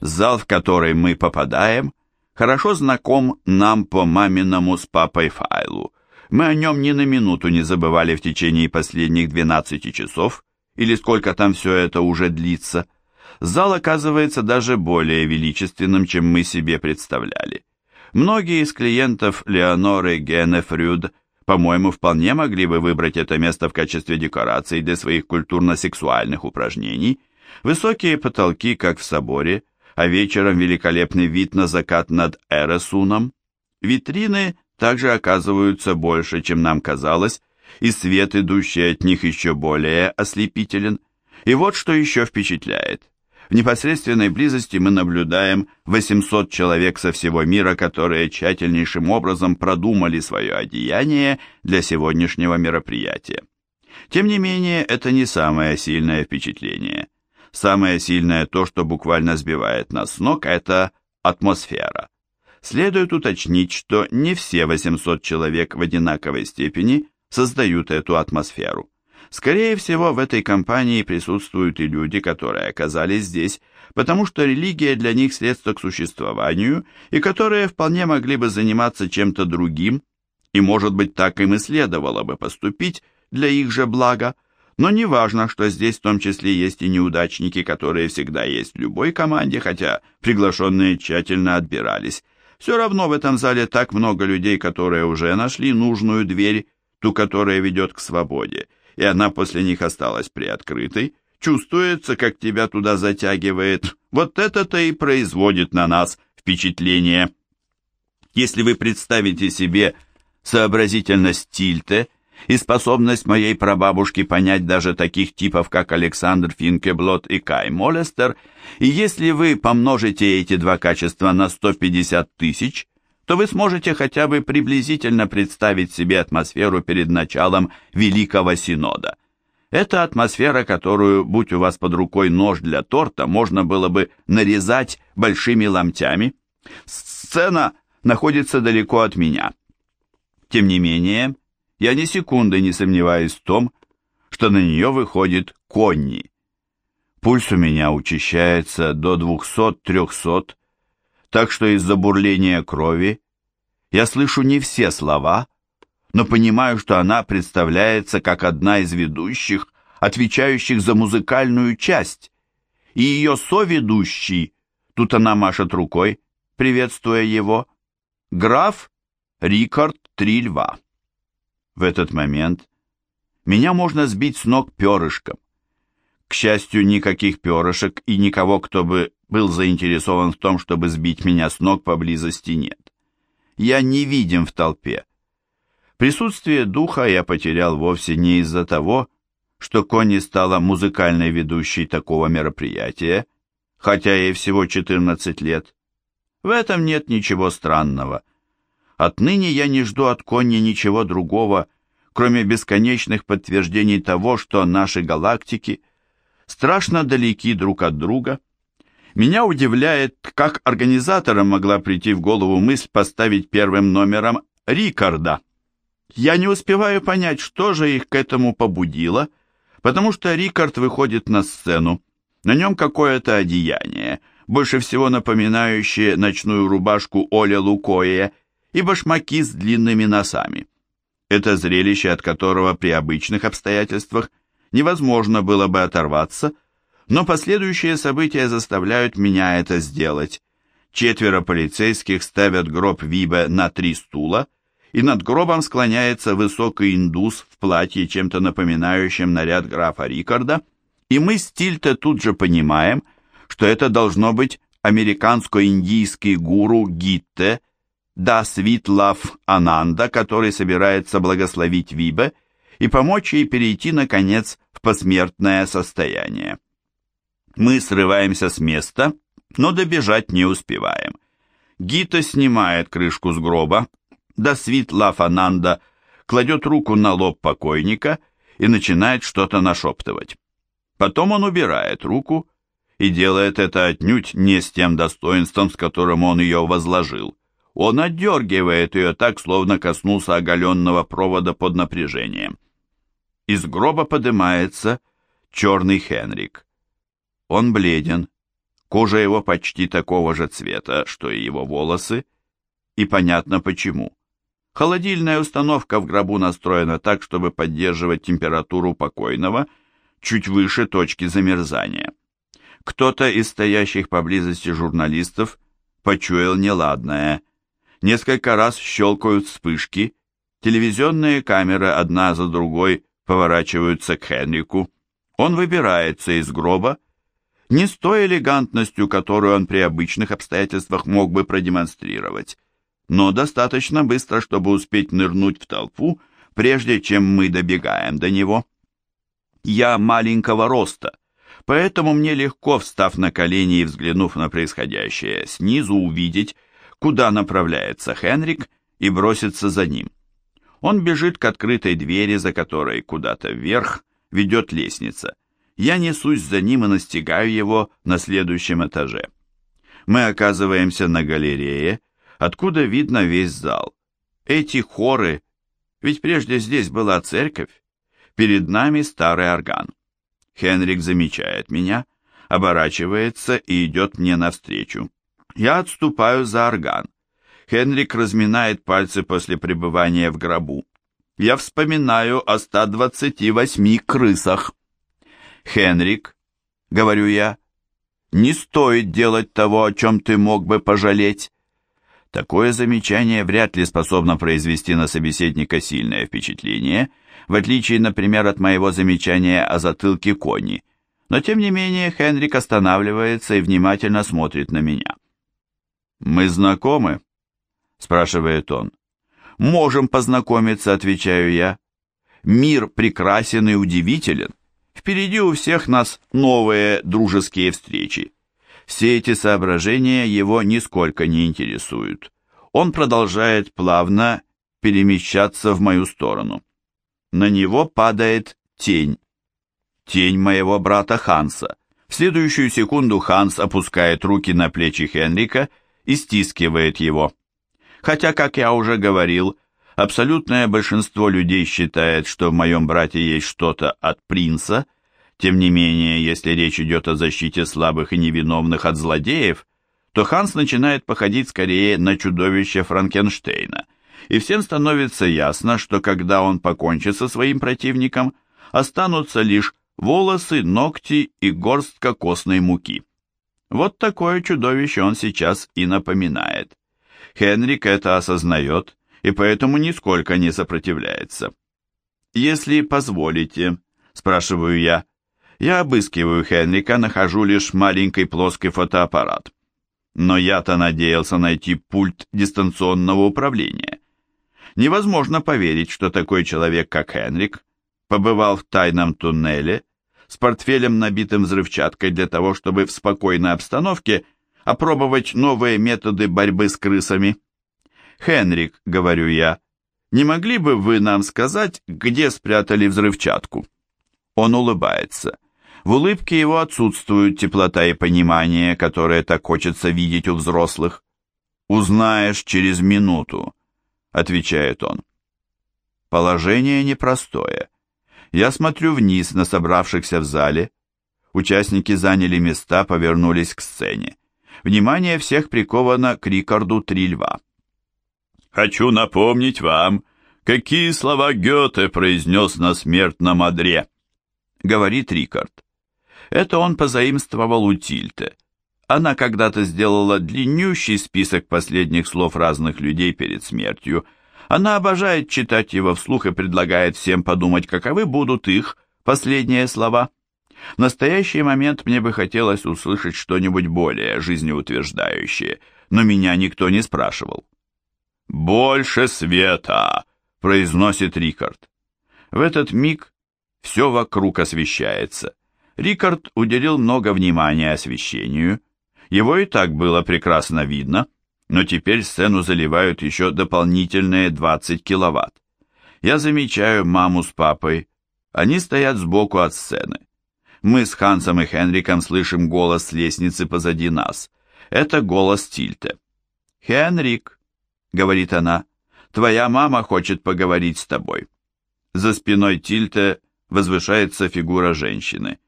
Зал, в который мы попадаем, хорошо знаком нам по маминому с папой файлу. Мы о нем ни на минуту не забывали в течение последних 12 часов, или сколько там все это уже длится. Зал оказывается даже более величественным, чем мы себе представляли. Многие из клиентов Леоноры Генефрюд, по-моему, вполне могли бы выбрать это место в качестве декорации для своих культурно-сексуальных упражнений. Высокие потолки, как в соборе, а вечером великолепный вид на закат над Эресуном. Витрины также оказываются больше, чем нам казалось, и свет, идущий от них, еще более ослепителен. И вот что еще впечатляет. В непосредственной близости мы наблюдаем 800 человек со всего мира, которые тщательнейшим образом продумали свое одеяние для сегодняшнего мероприятия. Тем не менее, это не самое сильное впечатление. Самое сильное то, что буквально сбивает нас с ног, это атмосфера. Следует уточнить, что не все 800 человек в одинаковой степени создают эту атмосферу. Скорее всего, в этой компании присутствуют и люди, которые оказались здесь, потому что религия для них средство к существованию, и которые вполне могли бы заниматься чем-то другим, и, может быть, так им и следовало бы поступить для их же блага, но не важно, что здесь в том числе есть и неудачники, которые всегда есть в любой команде, хотя приглашенные тщательно отбирались. Все равно в этом зале так много людей, которые уже нашли нужную дверь, ту, которая ведет к свободе, и она после них осталась приоткрытой, чувствуется, как тебя туда затягивает. Вот это-то и производит на нас впечатление. Если вы представите себе сообразительность Тильте и способность моей прабабушки понять даже таких типов, как Александр Финкеблот и Кай Молестер, и если вы помножите эти два качества на 150 тысяч, то вы сможете хотя бы приблизительно представить себе атмосферу перед началом Великого Синода. Это атмосфера, которую, будь у вас под рукой нож для торта, можно было бы нарезать большими ломтями. Сцена находится далеко от меня. Тем не менее, я ни секунды не сомневаюсь в том, что на нее выходит Конни. Пульс у меня учащается до 200-300, так что из-за бурления крови я слышу не все слова, но понимаю, что она представляется как одна из ведущих, отвечающих за музыкальную часть, и ее соведущий, тут она машет рукой, приветствуя его, граф Рикард Трильва. В этот момент меня можно сбить с ног перышком. К счастью, никаких перышек и никого, кто бы был заинтересован в том, чтобы сбить меня с ног, поблизости нет. Я не видим в толпе. Присутствие духа я потерял вовсе не из-за того, что Конни стала музыкальной ведущей такого мероприятия, хотя ей всего 14 лет. В этом нет ничего странного. Отныне я не жду от Конни ничего другого, кроме бесконечных подтверждений того, что наши галактики страшно далеки друг от друга. Меня удивляет, как организаторам могла прийти в голову мысль поставить первым номером Рикарда. Я не успеваю понять, что же их к этому побудило, потому что Рикард выходит на сцену. На нем какое-то одеяние, больше всего напоминающее ночную рубашку Оля Лукоя и башмаки с длинными носами. Это зрелище, от которого при обычных обстоятельствах невозможно было бы оторваться, но последующие события заставляют меня это сделать. Четверо полицейских ставят гроб Вибе на три стула, и над гробом склоняется высокий индус в платье, чем-то напоминающем наряд графа Рикарда, и мы с Тильте тут же понимаем, что это должно быть американско-индийский гуру Гитте, да Свитлав Ананда, который собирается благословить Вибе и помочь ей перейти, наконец, в посмертное состояние. Мы срываемся с места, но добежать не успеваем. Гита снимает крышку с гроба, да Свитлав Ананда кладет руку на лоб покойника и начинает что-то нашептывать. Потом он убирает руку и делает это отнюдь не с тем достоинством, с которым он ее возложил. Он отдергивает ее так, словно коснулся оголенного провода под напряжением. Из гроба поднимается черный Хенрик. Он бледен, Кожа его почти такого же цвета, что и его волосы, и понятно почему. Холодильная установка в гробу настроена так, чтобы поддерживать температуру покойного чуть выше точки замерзания. Кто-то из стоящих поблизости журналистов почуял неладное. Несколько раз щелкают вспышки, телевизионные камеры одна за другой поворачиваются к Хенрику. Он выбирается из гроба, не с той элегантностью, которую он при обычных обстоятельствах мог бы продемонстрировать, но достаточно быстро, чтобы успеть нырнуть в толпу, прежде чем мы добегаем до него. Я маленького роста, поэтому мне легко, встав на колени и взглянув на происходящее, снизу увидеть, куда направляется Хенрик, и броситься за ним. Он бежит к открытой двери, за которой куда-то вверх ведет лестница. Я несусь за ним и настигаю его на следующем этаже. Мы оказываемся на галерее, откуда видно весь зал. Эти хоры, ведь прежде здесь была церковь, перед нами старый орган. Хенрик замечает меня, оборачивается и идет мне навстречу. Я отступаю за орган. Хенрик разминает пальцы после пребывания в гробу. Я вспоминаю о 128 крысах. «Хенрик», — говорю я, — «не стоит делать того, о чем ты мог бы пожалеть». Такое замечание вряд ли способно произвести на собеседника сильное впечатление, в отличие, например, от моего замечания о затылке кони. Но тем не менее Хенрик останавливается и внимательно смотрит на меня. «Мы знакомы?» — спрашивает он. «Можем познакомиться», — отвечаю я. «Мир прекрасен и удивителен. Впереди у всех нас новые дружеские встречи. Все эти соображения его нисколько не интересуют. Он продолжает плавно перемещаться в мою сторону. На него падает тень. Тень моего брата Ханса. В следующую секунду Ханс опускает руки на плечи Хенрика и стискивает его. Хотя, как я уже говорил, абсолютное большинство людей считает, что в моем брате есть что-то от принца, тем не менее, если речь идет о защите слабых и невиновных от злодеев, то Ханс начинает походить скорее на чудовище Франкенштейна, и всем становится ясно, что когда он покончит со своим противником, останутся лишь волосы, ногти и горстка костной муки. Вот такое чудовище он сейчас и напоминает. Хенрик это осознает и поэтому нисколько не сопротивляется. «Если позволите», — спрашиваю я, — я обыскиваю Хенрика, нахожу лишь маленький плоский фотоаппарат. Но я-то надеялся найти пульт дистанционного управления. Невозможно поверить, что такой человек, как Хенрик, побывал в тайном туннеле с портфелем, набитым взрывчаткой для того, чтобы в спокойной обстановке опробовать новые методы борьбы с крысами. «Хенрик», — говорю я, — «не могли бы вы нам сказать, где спрятали взрывчатку?» Он улыбается. В улыбке его отсутствуют теплота и понимание, которые так хочется видеть у взрослых. «Узнаешь через минуту», — отвечает он. Положение непростое. Я смотрю вниз на собравшихся в зале. Участники заняли места, повернулись к сцене. Внимание всех приковано к Рикарду Три Льва. «Хочу напомнить вам, какие слова Гёте произнес на смертном одре», — говорит Рикард. Это он позаимствовал у Тильте. Она когда-то сделала длиннющий список последних слов разных людей перед смертью. Она обожает читать его вслух и предлагает всем подумать, каковы будут их последние слова. В настоящий момент мне бы хотелось услышать что-нибудь более жизнеутверждающее, но меня никто не спрашивал. «Больше света!» — произносит Рикард. В этот миг все вокруг освещается — Рикард уделил много внимания освещению. Его и так было прекрасно видно, но теперь сцену заливают еще дополнительные 20 киловатт. Я замечаю маму с папой. Они стоят сбоку от сцены. Мы с Хансом и Хенриком слышим голос с лестницы позади нас. Это голос Тильте. «Хенрик», — говорит она, — «твоя мама хочет поговорить с тобой». За спиной Тильте возвышается фигура женщины.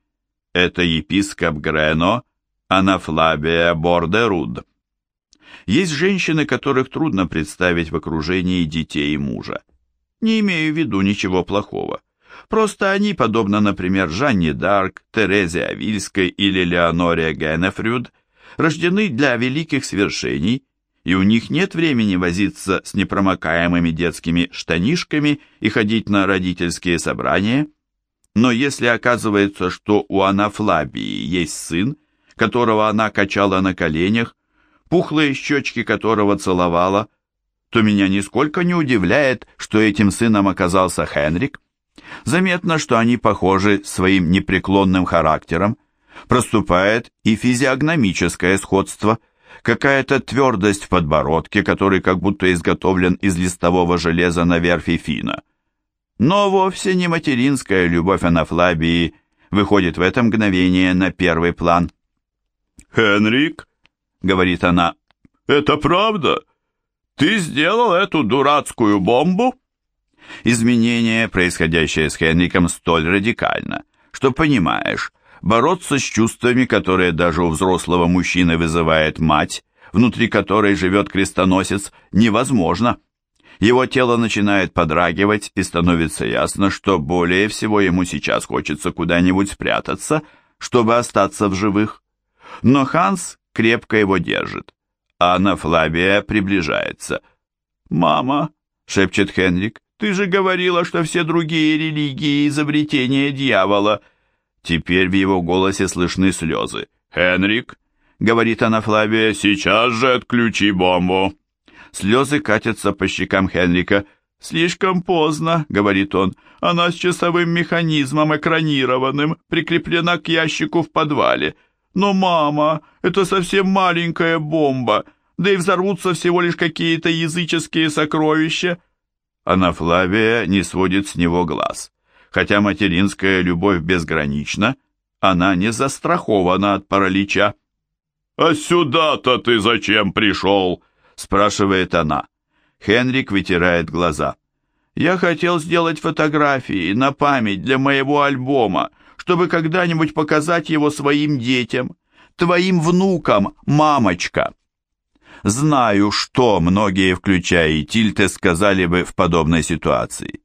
Это епископ Грено Анафлабия Бордеруд. Есть женщины, которых трудно представить в окружении детей и мужа. Не имею в виду ничего плохого. Просто они, подобно, например, Жанне Дарк, Терезе Авильской или Леоноре Геннефрюд, рождены для великих свершений, и у них нет времени возиться с непромокаемыми детскими штанишками и ходить на родительские собрания. Но если оказывается, что у Анафлабии есть сын, которого она качала на коленях, пухлые щечки которого целовала, то меня нисколько не удивляет, что этим сыном оказался Хенрик. Заметно, что они похожи своим непреклонным характером. Проступает и физиогномическое сходство, какая-то твердость в подбородке, который как будто изготовлен из листового железа на верфи Фина. Но вовсе не материнская любовь Анафлабии выходит в это мгновение на первый план. «Хенрик», — говорит она, — «это правда? Ты сделал эту дурацкую бомбу?» Изменение, происходящее с Хенриком, столь радикально, что понимаешь, бороться с чувствами, которые даже у взрослого мужчины вызывает мать, внутри которой живет крестоносец, невозможно. Его тело начинает подрагивать, и становится ясно, что более всего ему сейчас хочется куда-нибудь спрятаться, чтобы остаться в живых. Но Ханс крепко его держит. Анна Флавия приближается. «Мама», — шепчет Хенрик, — «ты же говорила, что все другие религии — изобретение дьявола». Теперь в его голосе слышны слезы. «Хенрик», — говорит Анна Флавия, — «сейчас же отключи бомбу». Слезы катятся по щекам Хенрика. «Слишком поздно», — говорит он. «Она с часовым механизмом экранированным, прикреплена к ящику в подвале. «Но, мама, это совсем маленькая бомба, да и взорвутся всего лишь какие-то языческие сокровища». Она Флавия не сводит с него глаз. Хотя материнская любовь безгранична, она не застрахована от паралича. «А сюда-то ты зачем пришел?» – спрашивает она. Хенрик вытирает глаза. «Я хотел сделать фотографии на память для моего альбома, чтобы когда-нибудь показать его своим детям, твоим внукам, мамочка. Знаю, что многие, включая и Тильте, сказали бы в подобной ситуации.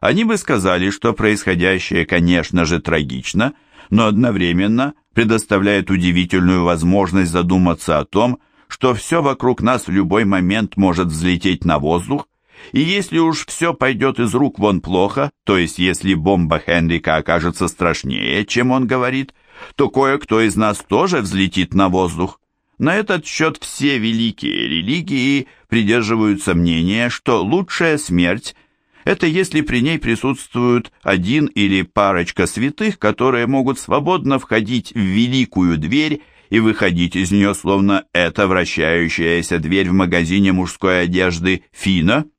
Они бы сказали, что происходящее, конечно же, трагично, но одновременно предоставляет удивительную возможность задуматься о том, что все вокруг нас в любой момент может взлететь на воздух, и если уж все пойдет из рук вон плохо, то есть если бомба Хенрика окажется страшнее, чем он говорит, то кое-кто из нас тоже взлетит на воздух. На этот счет все великие религии придерживаются мнения, что лучшая смерть – это если при ней присутствуют один или парочка святых, которые могут свободно входить в великую дверь и выходить из нее, словно эта вращающаяся дверь в магазине мужской одежды Фина –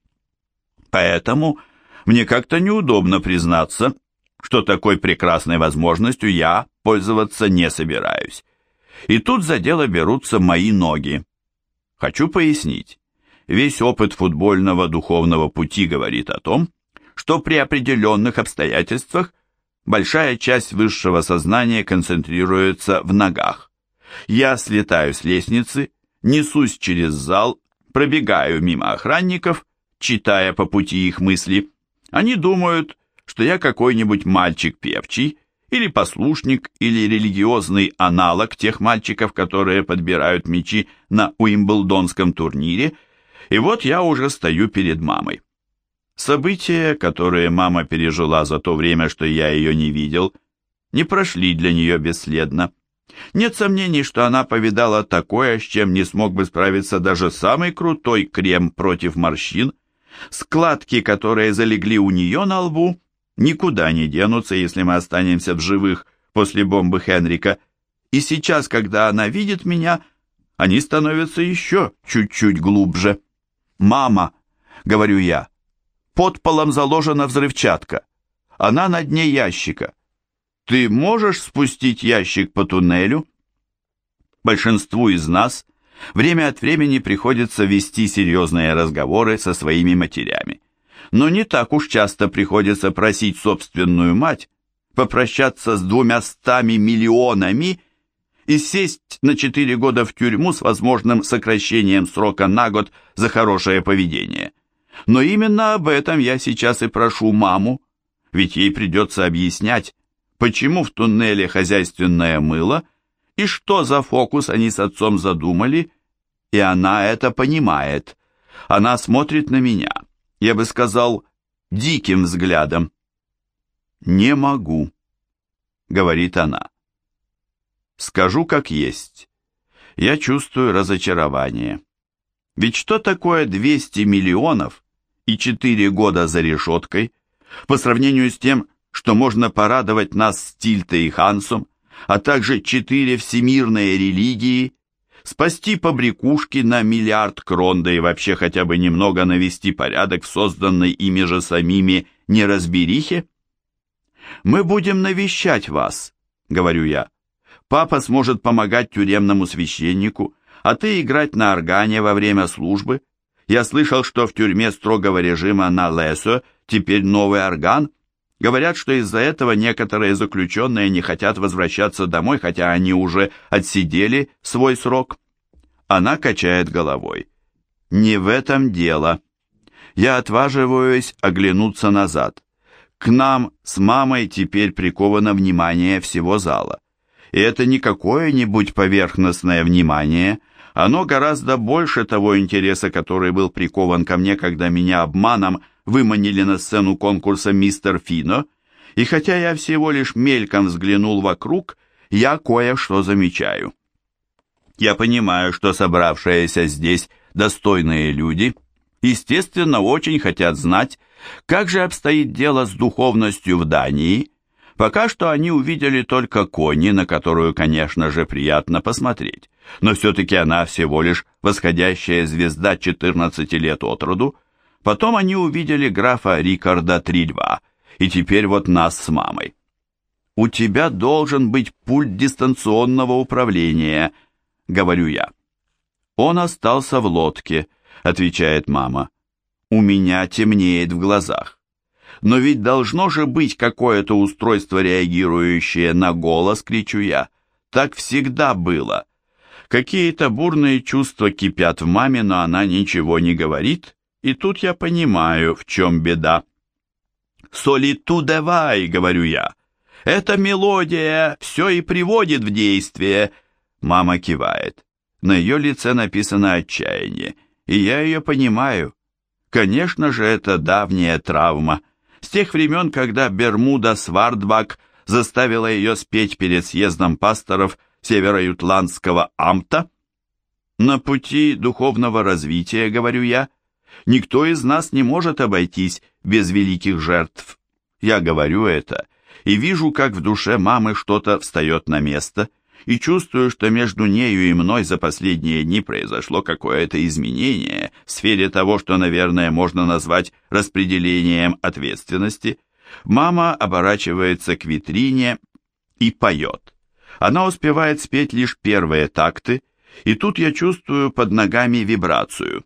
Поэтому мне как-то неудобно признаться, что такой прекрасной возможностью я пользоваться не собираюсь. И тут за дело берутся мои ноги. Хочу пояснить. Весь опыт футбольного духовного пути говорит о том, что при определенных обстоятельствах большая часть высшего сознания концентрируется в ногах. Я слетаю с лестницы, несусь через зал, пробегаю мимо охранников читая по пути их мысли. Они думают, что я какой-нибудь мальчик певчий, или послушник, или религиозный аналог тех мальчиков, которые подбирают мячи на Уимблдонском турнире, и вот я уже стою перед мамой. События, которые мама пережила за то время, что я ее не видел, не прошли для нее бесследно. Нет сомнений, что она повидала такое, с чем не смог бы справиться даже самый крутой крем против морщин, Складки, которые залегли у нее на лбу, никуда не денутся, если мы останемся в живых после бомбы Хенрика. И сейчас, когда она видит меня, они становятся еще чуть-чуть глубже. «Мама», — говорю я, — «под полом заложена взрывчатка. Она на дне ящика. Ты можешь спустить ящик по туннелю?» Большинству из нас Время от времени приходится вести серьезные разговоры со своими матерями. Но не так уж часто приходится просить собственную мать попрощаться с двумястами миллионами и сесть на 4 года в тюрьму с возможным сокращением срока на год за хорошее поведение. Но именно об этом я сейчас и прошу маму, ведь ей придется объяснять, почему в туннеле хозяйственное мыло и что за фокус они с отцом задумали, и она это понимает. Она смотрит на меня, я бы сказал, диким взглядом. «Не могу», — говорит она. Скажу как есть. Я чувствую разочарование. Ведь что такое 200 миллионов и 4 года за решеткой по сравнению с тем, что можно порадовать нас с Тильтой и Хансом, а также четыре всемирные религии, спасти побрякушки на миллиард крон, да и вообще хотя бы немного навести порядок в созданной ими же самими неразберихе? «Мы будем навещать вас», — говорю я. «Папа сможет помогать тюремному священнику, а ты играть на органе во время службы. Я слышал, что в тюрьме строгого режима на Лесо теперь новый орган. Говорят, что из-за этого некоторые заключенные не хотят возвращаться домой, хотя они уже отсидели свой срок». Она качает головой. «Не в этом дело». Я отваживаюсь оглянуться назад. К нам с мамой теперь приковано внимание всего зала. И это не какое-нибудь поверхностное внимание, оно гораздо больше того интереса, который был прикован ко мне, когда меня обманом выманили на сцену конкурса «Мистер Фино», и хотя я всего лишь мельком взглянул вокруг, я кое-что замечаю. Я понимаю, что собравшиеся здесь достойные люди, естественно, очень хотят знать, как же обстоит дело с духовностью в Дании? Пока что они увидели только кони, на которую, конечно же, приятно посмотреть. Но все-таки она всего лишь восходящая звезда 14 лет от роду. Потом они увидели графа Рикарда Трильва, и теперь вот нас с мамой. «У тебя должен быть пульт дистанционного управления», — говорю я. «Он остался в лодке», — отвечает мама. У меня темнеет в глазах. Но ведь должно же быть какое-то устройство, реагирующее на голос, кричу я. Так всегда было. Какие-то бурные чувства кипят в маме, но она ничего не говорит, и тут я понимаю, в чем беда. «Солиту давай», — говорю я. «Эта мелодия все и приводит в действие». Мама кивает. На ее лице написано отчаяние, и я ее понимаю. Конечно же, это давняя травма. С тех времен, когда Бермуда Свардбак заставила ее спеть перед съездом пасторов Северо-Ютландского амта. На пути духовного развития, говорю я, никто из нас не может обойтись без великих жертв. Я говорю это и вижу, как в душе мамы что-то встает на место – и чувствую, что между нею и мной за последние дни произошло какое-то изменение в сфере того, что, наверное, можно назвать распределением ответственности. Мама оборачивается к витрине и поет. Она успевает спеть лишь первые такты, и тут я чувствую под ногами вибрацию.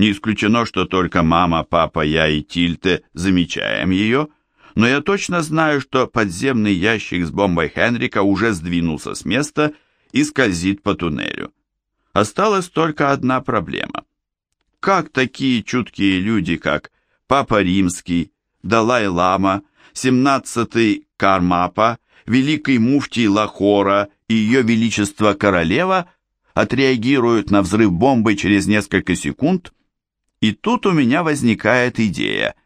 Не исключено, что только мама, папа, я и Тильте замечаем ее – но я точно знаю, что подземный ящик с бомбой Хенрика уже сдвинулся с места и скользит по туннелю. Осталась только одна проблема. Как такие чуткие люди, как Папа Римский, Далай-Лама, 17-й Кармапа, Великий Муфтий Лахора и Ее Величество Королева отреагируют на взрыв бомбы через несколько секунд, и тут у меня возникает идея –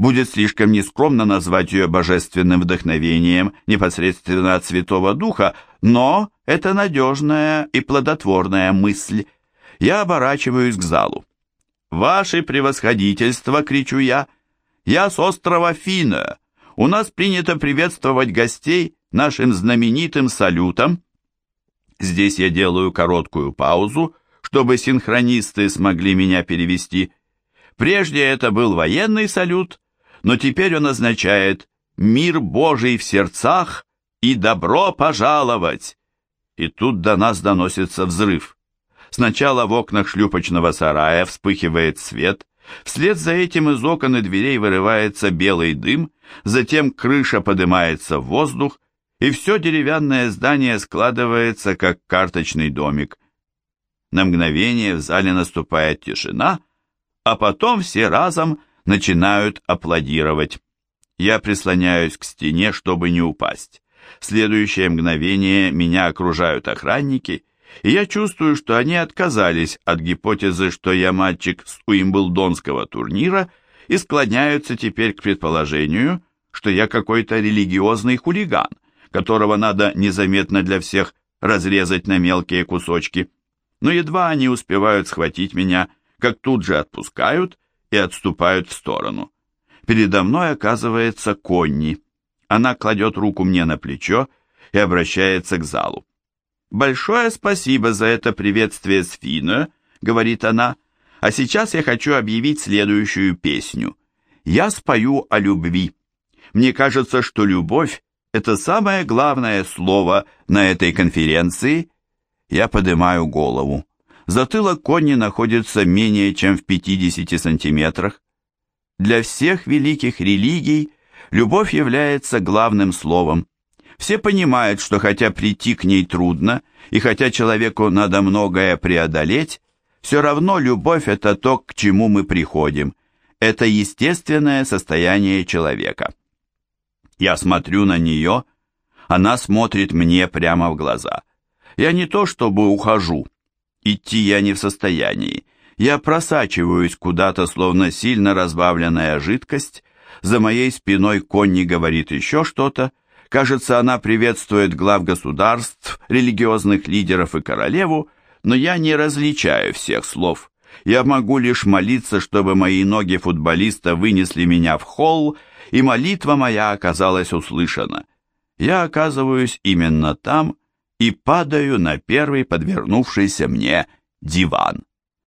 будет слишком нескромно назвать ее божественным вдохновением непосредственно от Святого Духа, но это надежная и плодотворная мысль. Я оборачиваюсь к залу. «Ваше превосходительство!» — кричу я. «Я с острова Фина. У нас принято приветствовать гостей нашим знаменитым салютом». Здесь я делаю короткую паузу, чтобы синхронисты смогли меня перевести. Прежде это был военный салют, но теперь он означает «мир Божий в сердцах» и «добро пожаловать». И тут до нас доносится взрыв. Сначала в окнах шлюпочного сарая вспыхивает свет, вслед за этим из окон и дверей вырывается белый дым, затем крыша поднимается в воздух, и все деревянное здание складывается, как карточный домик. На мгновение в зале наступает тишина, а потом все разом начинают аплодировать. Я прислоняюсь к стене, чтобы не упасть. В следующее мгновение меня окружают охранники, и я чувствую, что они отказались от гипотезы, что я мальчик с Уимблдонского турнира и склоняются теперь к предположению, что я какой-то религиозный хулиган, которого надо незаметно для всех разрезать на мелкие кусочки. Но едва они успевают схватить меня, как тут же отпускают и отступают в сторону. Передо мной оказывается Конни. Она кладет руку мне на плечо и обращается к залу. «Большое спасибо за это приветствие с Фино», — говорит она, «а сейчас я хочу объявить следующую песню. Я спою о любви. Мне кажется, что любовь — это самое главное слово на этой конференции». Я поднимаю голову. Затылок Конни находится менее чем в 50 сантиметрах. Для всех великих религий любовь является главным словом. Все понимают, что хотя прийти к ней трудно, и хотя человеку надо многое преодолеть, все равно любовь – это то, к чему мы приходим. Это естественное состояние человека. Я смотрю на нее, она смотрит мне прямо в глаза. Я не то чтобы ухожу, идти я не в состоянии. Я просачиваюсь куда-то, словно сильно разбавленная жидкость. За моей спиной Конни говорит еще что-то, Кажется, она приветствует глав государств, религиозных лидеров и королеву, но я не различаю всех слов. Я могу лишь молиться, чтобы мои ноги футболиста вынесли меня в холл, и молитва моя оказалась услышана. Я оказываюсь именно там и падаю на первый подвернувшийся мне диван.